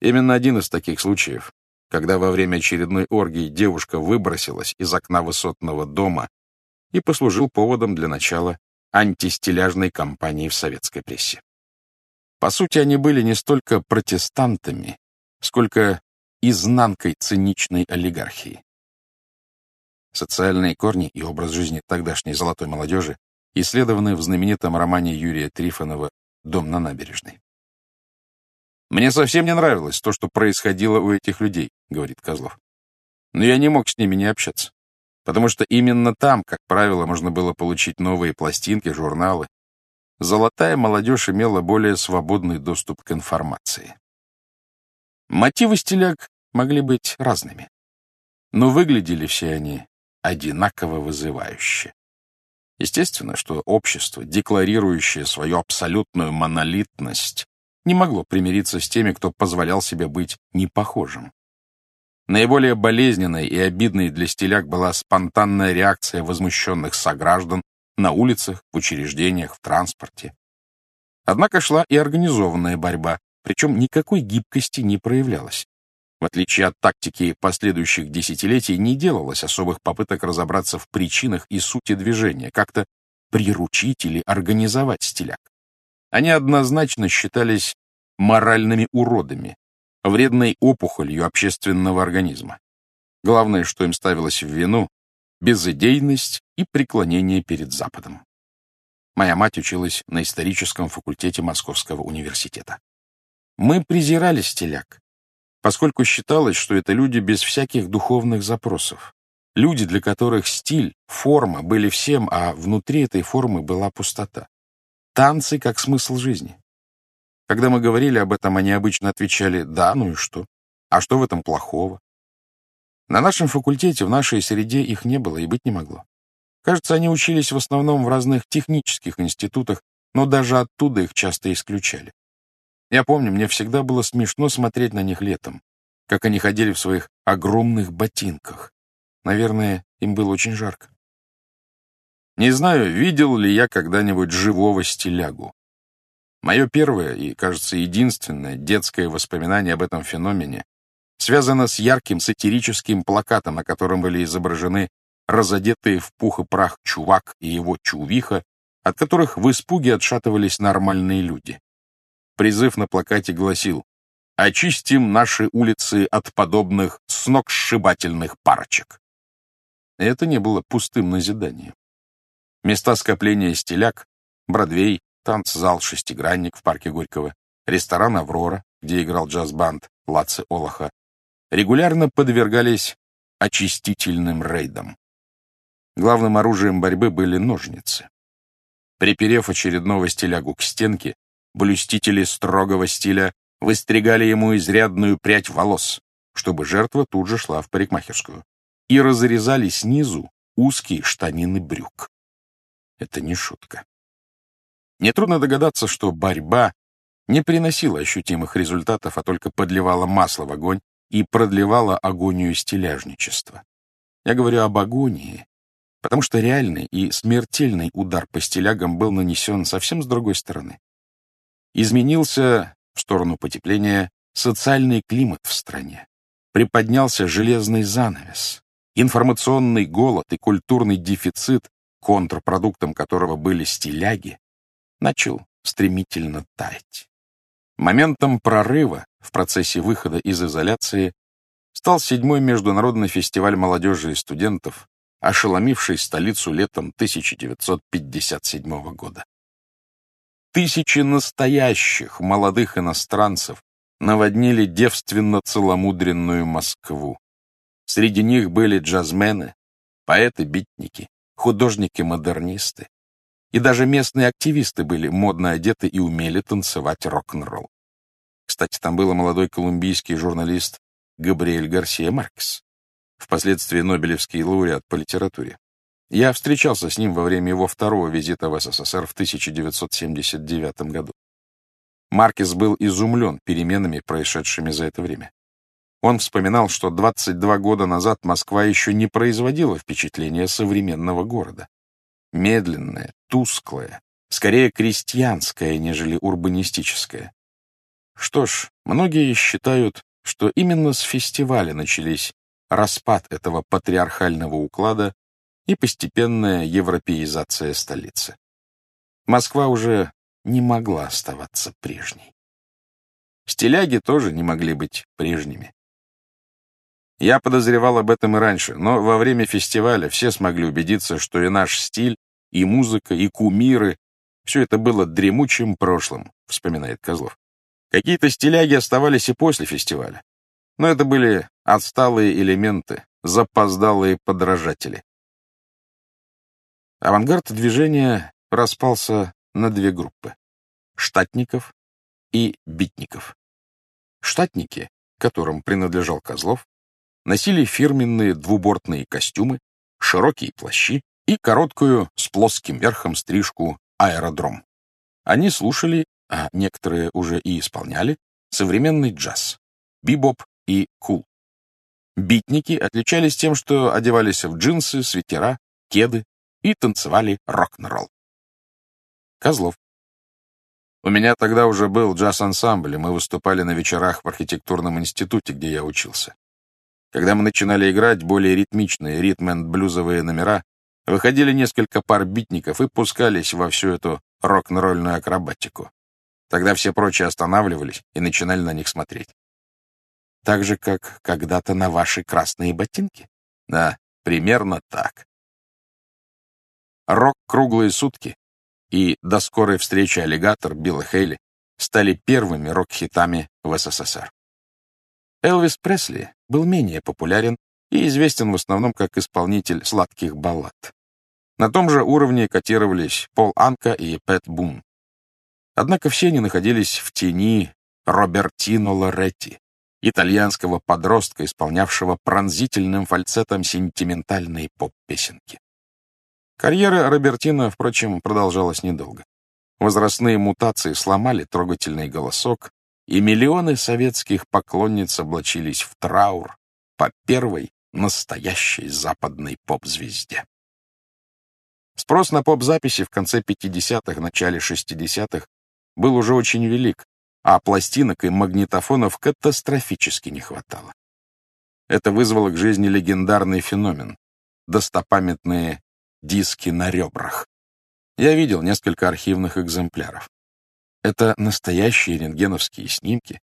Именно один из таких случаев, когда во время очередной оргии девушка выбросилась из окна высотного дома и послужил поводом для начала антистиляжной кампании в советской прессе. По сути, они были не столько протестантами, сколько изнанкой циничной олигархии. Социальные корни и образ жизни тогдашней золотой молодежи исследованы в знаменитом романе Юрия Трифонова «Дом на набережной». «Мне совсем не нравилось то, что происходило у этих людей», — говорит Козлов. «Но я не мог с ними не общаться, потому что именно там, как правило, можно было получить новые пластинки, журналы. Золотая молодежь имела более свободный доступ к информации. Мотивы стиляк могли быть разными, но выглядели все они одинаково вызывающе. Естественно, что общество, декларирующее свою абсолютную монолитность, не могло примириться с теми, кто позволял себе быть непохожим. Наиболее болезненной и обидной для стиляк была спонтанная реакция возмущенных сограждан на улицах, в учреждениях, в транспорте. Однако шла и организованная борьба, причем никакой гибкости не проявлялось. В отличие от тактики последующих десятилетий, не делалось особых попыток разобраться в причинах и сути движения, как-то приручить или организовать стиляк. Они однозначно считались моральными уродами, вредной опухолью общественного организма. Главное, что им ставилось в вину — безыдейность и преклонение перед Западом. Моя мать училась на историческом факультете Московского университета. Мы презирали стиляк, поскольку считалось, что это люди без всяких духовных запросов. Люди, для которых стиль, форма были всем, а внутри этой формы была пустота. Танцы как смысл жизни. Когда мы говорили об этом, они обычно отвечали «да, ну и что? А что в этом плохого?» На нашем факультете, в нашей среде их не было и быть не могло. Кажется, они учились в основном в разных технических институтах, но даже оттуда их часто исключали. Я помню, мне всегда было смешно смотреть на них летом, как они ходили в своих огромных ботинках. Наверное, им было очень жарко. Не знаю, видел ли я когда-нибудь живого стилягу. Мое первое и, кажется, единственное детское воспоминание об этом феномене связано с ярким сатирическим плакатом, на котором были изображены разодетые в пух и прах чувак и его чувиха, от которых в испуге отшатывались нормальные люди. Призыв на плакате гласил «Очистим наши улицы от подобных сногсшибательных парочек». Это не было пустым назиданием. Места скопления стиляк, Бродвей, танцзал «Шестигранник» в парке Горького, ресторан «Аврора», где играл джаз-банд Лаци Олаха, регулярно подвергались очистительным рейдам. Главным оружием борьбы были ножницы. Приперев очередного стилягу к стенке, блюстители строгого стиля выстригали ему изрядную прядь волос, чтобы жертва тут же шла в парикмахерскую, и разрезали снизу узкие штанины брюк. Это не шутка. Нетрудно догадаться, что борьба не приносила ощутимых результатов, а только подливала масло в огонь и продлевала агонию стиляжничества. Я говорю об агонии, потому что реальный и смертельный удар по стилягам был нанесен совсем с другой стороны. Изменился в сторону потепления социальный климат в стране. Приподнялся железный занавес. Информационный голод и культурный дефицит, контрпродуктом которого были стиляги, начал стремительно таять. Моментом прорыва в процессе выхода из изоляции стал седьмой международный фестиваль молодежи и студентов, ошеломивший столицу летом 1957 года. Тысячи настоящих молодых иностранцев наводнили девственно-целомудренную Москву. Среди них были джазмены, поэты-битники, художники-модернисты. И даже местные активисты были модно одеты и умели танцевать рок-н-ролл. Кстати, там был молодой колумбийский журналист Габриэль Гарсия Маркес, впоследствии Нобелевский лауреат по литературе. Я встречался с ним во время его второго визита в СССР в 1979 году. Маркес был изумлен переменами, происшедшими за это время. Он вспоминал, что 22 года назад Москва еще не производила впечатления современного города. Медленная, тусклая, скорее крестьянская, нежели урбанистическая. Что ж, многие считают, что именно с фестиваля начались распад этого патриархального уклада и постепенная европеизация столицы. Москва уже не могла оставаться прежней. Стиляги тоже не могли быть прежними. Я подозревал об этом и раньше, но во время фестиваля все смогли убедиться, что и наш стиль, и музыка, и кумиры — все это было дремучим прошлым, вспоминает Козлов. Какие-то стиляги оставались и после фестиваля. Но это были отсталые элементы, запоздалые подражатели. Авангард движения распался на две группы — штатников и битников. Штатники, которым принадлежал Козлов, носили фирменные двубортные костюмы, широкие плащи и короткую с плоским верхом стрижку аэродром. Они слушали а некоторые уже и исполняли, современный джаз, бибоп и кул. Битники отличались тем, что одевались в джинсы, свитера, кеды и танцевали рок-н-ролл. Козлов. У меня тогда уже был джаз-ансамбль, и мы выступали на вечерах в архитектурном институте, где я учился. Когда мы начинали играть более ритмичные ритм-энд-блюзовые номера, выходили несколько пар битников и пускались во всю эту рок-н-ролльную акробатику. Тогда все прочие останавливались и начинали на них смотреть. Так же, как когда-то на ваши красные ботинки? Да, примерно так. Рок «Круглые сутки» и «До скорой встречи аллигатор» Билла Хейли стали первыми рок-хитами в СССР. Элвис Пресли был менее популярен и известен в основном как исполнитель сладких баллад. На том же уровне котировались Пол Анка и Пэт Бун. Однако все они находились в тени Робертино Лоретти, итальянского подростка, исполнявшего пронзительным фальцетом сентиментальные поп-песенки. Карьера Робертино, впрочем, продолжалась недолго. Возрастные мутации сломали трогательный голосок, и миллионы советских поклонниц облачились в траур по первой настоящей западной поп-звезде. Спрос на поп-записи в конце 50-х, начале 60-х был уже очень велик, а пластинок и магнитофонов катастрофически не хватало. Это вызвало к жизни легендарный феномен — достопамятные диски на ребрах. Я видел несколько архивных экземпляров. Это настоящие рентгеновские снимки,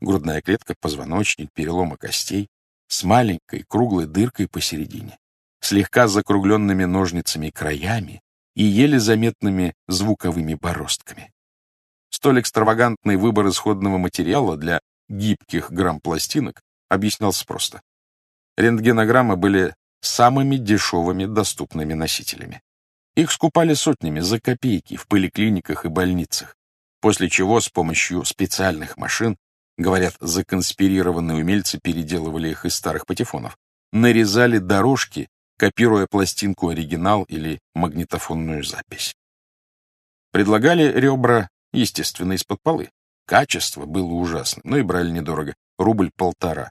грудная клетка, позвоночник, переломы костей, с маленькой круглой дыркой посередине, слегка закругленными ножницами краями и еле заметными звуковыми бороздками. Столь экстравагантный выбор исходного материала для гибких грамм-пластинок объяснялся просто. Рентгенограммы были самыми дешевыми доступными носителями. Их скупали сотнями за копейки в поликлиниках и больницах, после чего с помощью специальных машин, говорят, законспирированные умельцы переделывали их из старых патефонов, нарезали дорожки, копируя пластинку оригинал или магнитофонную запись. Предлагали ребра Естественно, из-под полы. Качество было ужасным, но и брали недорого. Рубль-полтора.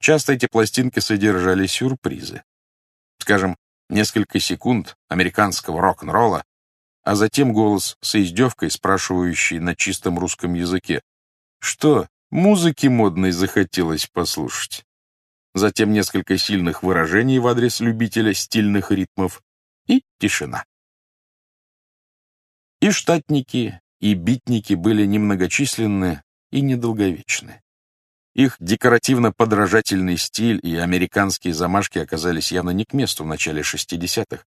Часто эти пластинки содержали сюрпризы. Скажем, несколько секунд американского рок-н-ролла, а затем голос с издевкой, спрашивающий на чистом русском языке. «Что, музыки модной захотелось послушать?» Затем несколько сильных выражений в адрес любителя стильных ритмов и тишина. И штатники, и битники были немногочисленны и недолговечны. Их декоративно-подражательный стиль и американские замашки оказались явно не к месту в начале 60-х,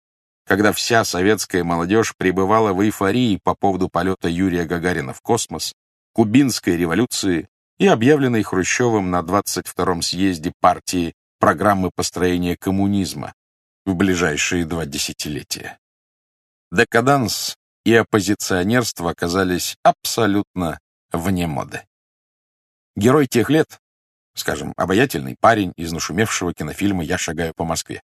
когда вся советская молодежь пребывала в эйфории по поводу полета Юрия Гагарина в космос, кубинской революции и объявленной Хрущевым на 22-м съезде партии программы построения коммунизма в ближайшие два десятилетия. Декаданс и оппозиционерство оказались абсолютно вне моды. Герой тех лет, скажем, обаятельный парень из нашумевшего кинофильма «Я шагаю по Москве»,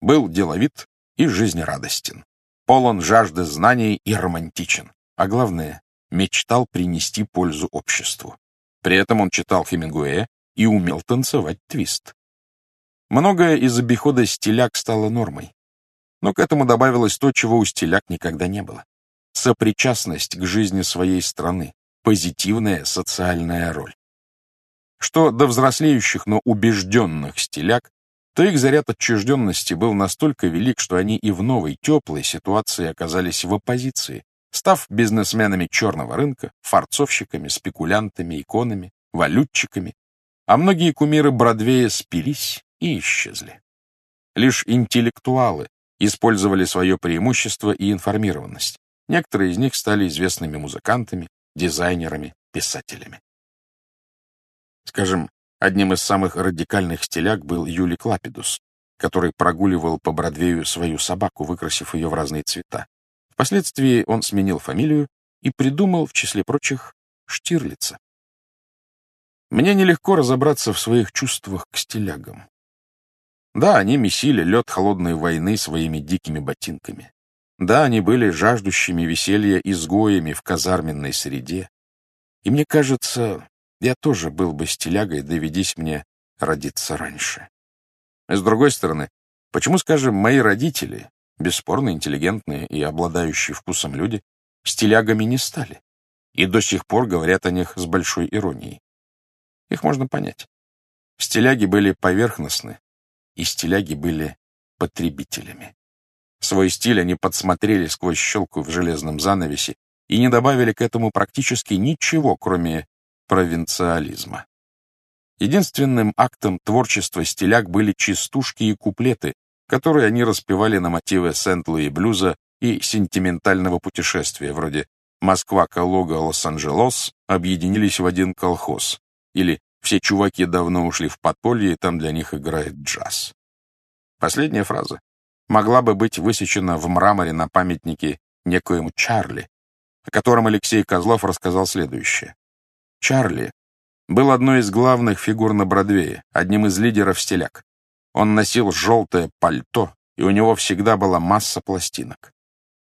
был деловит и жизнерадостен, полон жажды знаний и романтичен, а главное, мечтал принести пользу обществу. При этом он читал Хемингуэя и умел танцевать твист. Многое из обихода стиляк стало нормой. Но к этому добавилось то, чего у стиляк никогда не было сопричастность к жизни своей страны, позитивная социальная роль. Что до взрослеющих, но убежденных стиляк, то их заряд отчужденности был настолько велик, что они и в новой теплой ситуации оказались в оппозиции, став бизнесменами черного рынка, фарцовщиками, спекулянтами, иконами, валютчиками, а многие кумиры Бродвея спились и исчезли. Лишь интеллектуалы использовали свое преимущество и информированность. Некоторые из них стали известными музыкантами, дизайнерами, писателями. Скажем, одним из самых радикальных стиляк был Юли Клапидус, который прогуливал по Бродвею свою собаку, выкрасив ее в разные цвета. Впоследствии он сменил фамилию и придумал, в числе прочих, Штирлица. Мне нелегко разобраться в своих чувствах к стилягам. Да, они месили лед холодной войны своими дикими ботинками. Да, они были жаждущими веселья изгоями в казарменной среде. И мне кажется, я тоже был бы стилягой, доведись мне родиться раньше. С другой стороны, почему, скажем, мои родители, бесспорно интеллигентные и обладающие вкусом люди, стилягами не стали, и до сих пор говорят о них с большой иронией. Их можно понять. Стиляги были поверхностны, и стиляги были потребителями. Свой стиль они подсмотрели сквозь щелку в железном занавесе и не добавили к этому практически ничего, кроме провинциализма. Единственным актом творчества стиляк были частушки и куплеты, которые они распевали на мотивы Сент-Луи блюза и сентиментального путешествия, вроде «Москва, Калуга, Лос-Анджелес» объединились в один колхоз, или «Все чуваки давно ушли в подполье, и там для них играет джаз». Последняя фраза могла бы быть высечена в мраморе на памятнике некоему Чарли, о котором Алексей Козлов рассказал следующее. Чарли был одной из главных фигур на Бродвее, одним из лидеров стиляк. Он носил желтое пальто, и у него всегда была масса пластинок.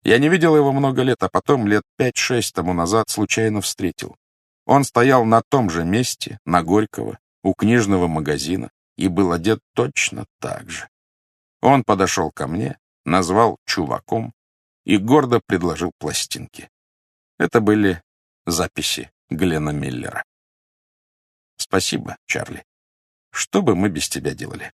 Я не видел его много лет, а потом, лет пять-шесть тому назад, случайно встретил. Он стоял на том же месте, на Горького, у книжного магазина, и был одет точно так же. Он подошел ко мне, назвал чуваком и гордо предложил пластинки. Это были записи Глена Миллера. Спасибо, Чарли. Что бы мы без тебя делали?